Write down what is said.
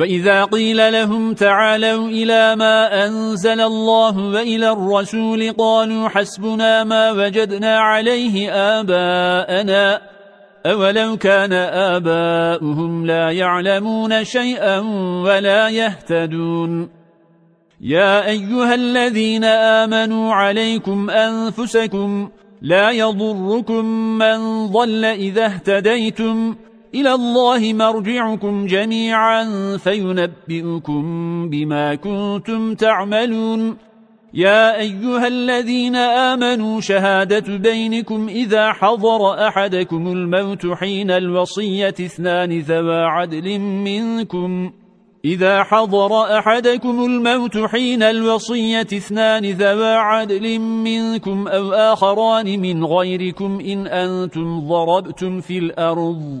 وَإِذَا قِيلَ لَهُمْ تَعَالَوْا إِلَى مَا أَنزَلَ اللَّهُ وَإِلَى الرَّسُولِ قَالُوا حَسْبُنَا مَا وَجَدْنَا عَلَيْهِ آبَاءَنَا أَوَلَوْ كَانَ آبَاؤُهُمْ لَا يَعْلَمُونَ شَيْئًا وَلَا يَهْتَدُونَ يَا أَيُّهَا الَّذِينَ آمَنُوا عَلَيْكُمْ أَنفُسَكُمْ لَا يَضُرُّكُمْ مَنْ ضَلَّ إِذَا اهْتَدَيْتُمْ إلى الله مرجعكم جميعا فينبئكم بما كنتم تعملون. يا أيها الذين آمنوا شهادة بينكم إذا حضر أحدكم الموت حين الوصية اثنان ذوى عدل منكم. إذا حضر أحدكم الموت حين الوصية اثنان ذوى عدل منكم أو آخران من غيركم إن أنتم ضربتم في الأرض.